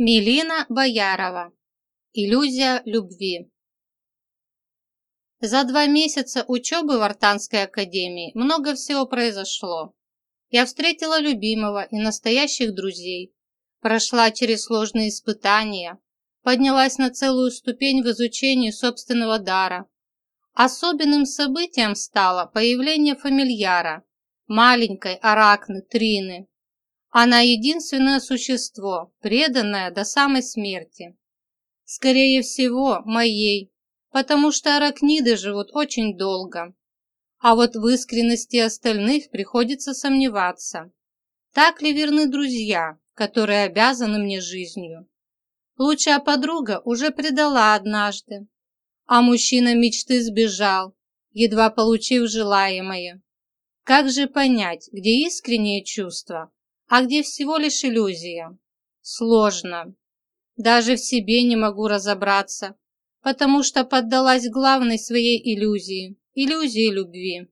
Милина Боярова. Иллюзия любви. За два месяца учебы в Артанской академии много всего произошло. Я встретила любимого и настоящих друзей, прошла через сложные испытания, поднялась на целую ступень в изучении собственного дара. Особенным событием стало появление фамильяра, маленькой аракны Трины, она единственное существо, преданное до самой смерти. Скорее всего, моей, потому что аракниды живут очень долго. А вот в искренности остальных приходится сомневаться. Так ли верны друзья, которые обязаны мне жизнью? Лучшая подруга уже предала однажды, а мужчина мечты сбежал, едва получив желаемое. Как же понять, где искренние чувства, а где всего лишь иллюзия. Сложно. Даже в себе не могу разобраться, потому что поддалась главной своей иллюзии – иллюзии любви.